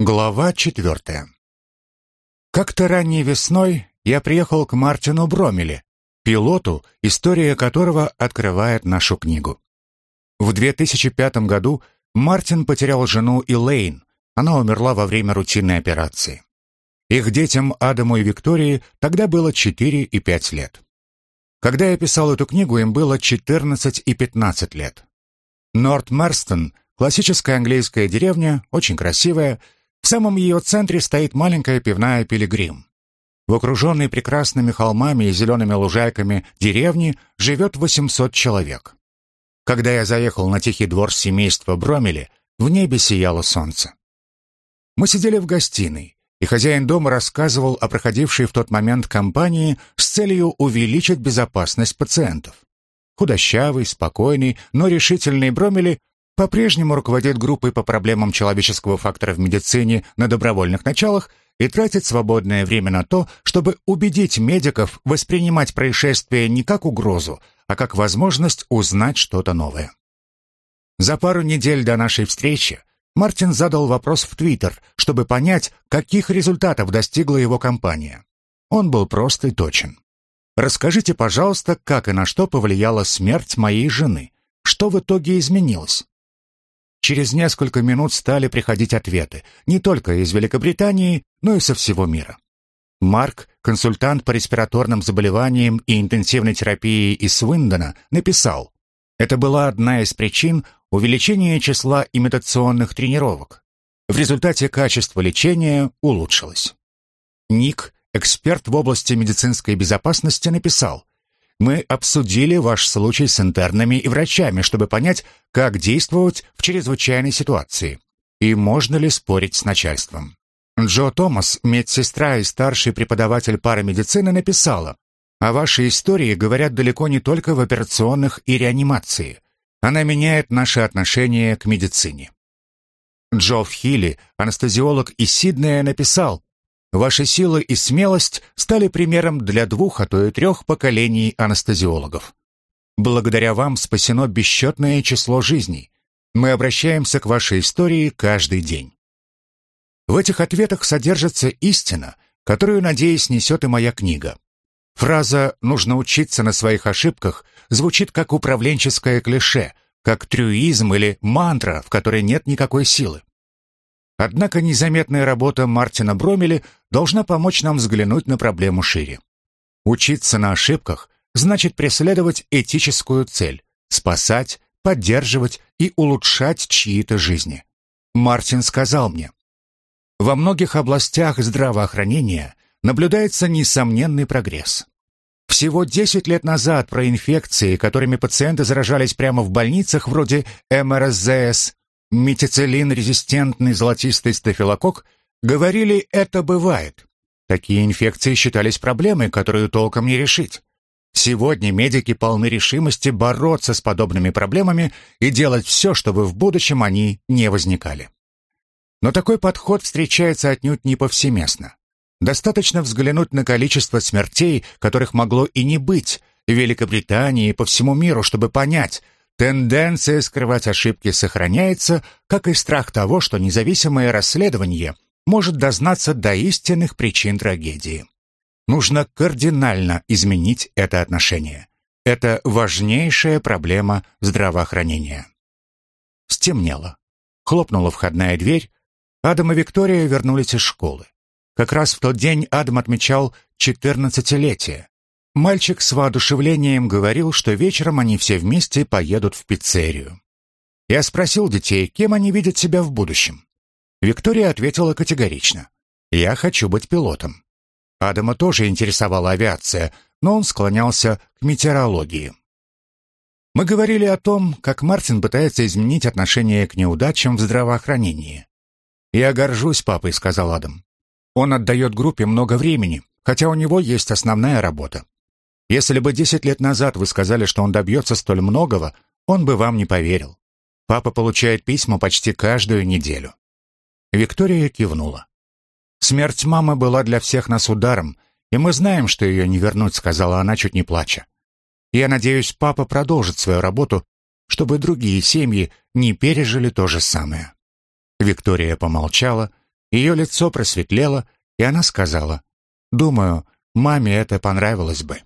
Глава четвертая. Как-то ранней весной я приехал к Мартину Бромеле, пилоту, история которого открывает нашу книгу. В 2005 году Мартин потерял жену Элейн, она умерла во время рутинной операции. Их детям Адаму и Виктории тогда было 4 и 5 лет. Когда я писал эту книгу, им было 14 и 15 лет. Норт Мерстон, классическая английская деревня, очень красивая, в самом ее центре стоит маленькая пивная «Пилигрим». В окруженной прекрасными холмами и зелеными лужайками деревни живет 800 человек. Когда я заехал на тихий двор семейства Бромели, в небе сияло солнце. Мы сидели в гостиной, и хозяин дома рассказывал о проходившей в тот момент кампании с целью увеличить безопасность пациентов. Худощавый, спокойный, но решительный Бромели по-прежнему руководит группой по проблемам человеческого фактора в медицине на добровольных началах и тратит свободное время на то, чтобы убедить медиков воспринимать происшествие не как угрозу, а как возможность узнать что-то новое. За пару недель до нашей встречи Мартин задал вопрос в Твиттер, чтобы понять, каких результатов достигла его компания. Он был прост и точен. «Расскажите, пожалуйста, как и на что повлияла смерть моей жены. Что в итоге изменилось?» Через несколько минут стали приходить ответы, не только из Великобритании, но и со всего мира. Марк, консультант по респираторным заболеваниям и интенсивной терапии из Свиндона, написал, это была одна из причин увеличения числа имитационных тренировок. В результате качество лечения улучшилось. Ник, эксперт в области медицинской безопасности, написал, мы обсудили ваш случай с интернами и врачами, чтобы понять, как действовать в чрезвычайной ситуации. И можно ли спорить с начальством. Джо Томас, медсестра и старший преподаватель парамедицины, написала, «О вашей истории говорят далеко не только в операционных и реанимации. Она меняет наши отношения к медицине». Джо Хилли, анестезиолог из Сиднея, написал, Ваши силы и смелость стали примером для двух, а то и трех поколений анестезиологов. Благодаря вам спасено бесчетное число жизней. Мы обращаемся к вашей истории каждый день. В этих ответах содержится истина, которую, надеюсь, несет и моя книга. Фраза «нужно учиться на своих ошибках» звучит как управленческое клише, как трюизм или мантра, в которой нет никакой силы. Однако незаметная работа Мартина Бромеля должна помочь нам взглянуть на проблему шире. Учиться на ошибках значит преследовать этическую цель – спасать, поддерживать и улучшать чьи-то жизни. Мартин сказал мне, «Во многих областях здравоохранения наблюдается несомненный прогресс. Всего 10 лет назад про инфекции, которыми пациенты заражались прямо в больницах вроде МРСЗС, метицилин-резистентный золотистый стафилококк, говорили, это бывает. Такие инфекции считались проблемой, которую толком не решить. Сегодня медики полны решимости бороться с подобными проблемами и делать все, чтобы в будущем они не возникали. Но такой подход встречается отнюдь не повсеместно. Достаточно взглянуть на количество смертей, которых могло и не быть, в Великобритании и по всему миру, чтобы понять, Тенденция скрывать ошибки сохраняется, как и страх того, что независимое расследование может дознаться до истинных причин трагедии. Нужно кардинально изменить это отношение. Это важнейшая проблема здравоохранения. Стемнело. Хлопнула входная дверь. Адам и Виктория вернулись из школы. Как раз в тот день Адам отмечал четырнадцатилетие. Мальчик с воодушевлением говорил, что вечером они все вместе поедут в пиццерию. Я спросил детей, кем они видят себя в будущем. Виктория ответила категорично. «Я хочу быть пилотом». Адама тоже интересовала авиация, но он склонялся к метеорологии. Мы говорили о том, как Мартин пытается изменить отношение к неудачам в здравоохранении. «Я горжусь папой», — сказал Адам. «Он отдает группе много времени, хотя у него есть основная работа. Если бы десять лет назад вы сказали, что он добьется столь многого, он бы вам не поверил. Папа получает письма почти каждую неделю». Виктория кивнула. «Смерть мамы была для всех нас ударом, и мы знаем, что ее не вернуть», — сказала она, чуть не плача. «Я надеюсь, папа продолжит свою работу, чтобы другие семьи не пережили то же самое». Виктория помолчала, Ее лицо просветлело, и она сказала, «Думаю, маме это понравилось бы».